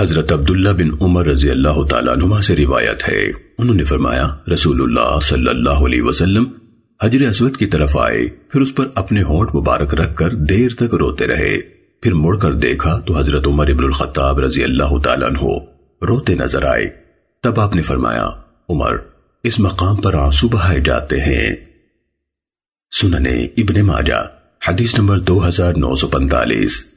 حضرت عبداللہ بن عمر رضی اللہ تعالیٰ عنہ سے روایت ہے۔ انہوں نے فرمایا، رسول اللہ صلی اللہ علیہ وسلم حجر اسود کی طرف آئے، پھر اس پر اپنے ہونٹ مبارک رکھ کر دیر تک روتے رہے۔ پھر مڑ کر دیکھا تو حضرت عمر ابن الخطاب رضی اللہ تعالیٰ عنہ روتے نظر آئے۔ تب آپ نے فرمایا، عمر، اس مقام پر آنسو بہائے جاتے ہیں۔ سننے ابن ماجہ، حدیث نمبر دو ہزار نو سو پنتالیس